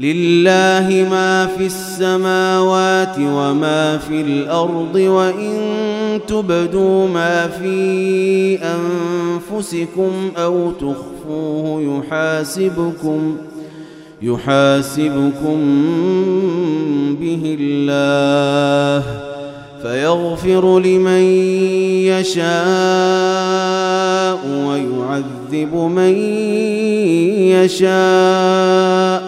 لله ما في السماوات وما في الأرض وإن تبدوا ما في أنفسكم أو تخفوه يحاسبكم يحاسبكم به الله فيغفر لمن يشاء ويعذب من يشاء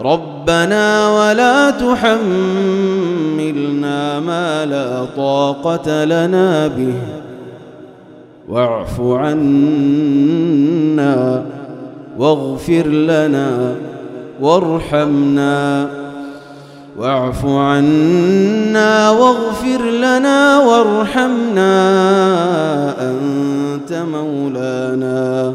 ربنا ولا تحملنا ما لا طاقة لنا به. واعف عنا واغفر لنا وارحمنا. واعف عنا واغفر لنا وارحمنا. أنت مولانا.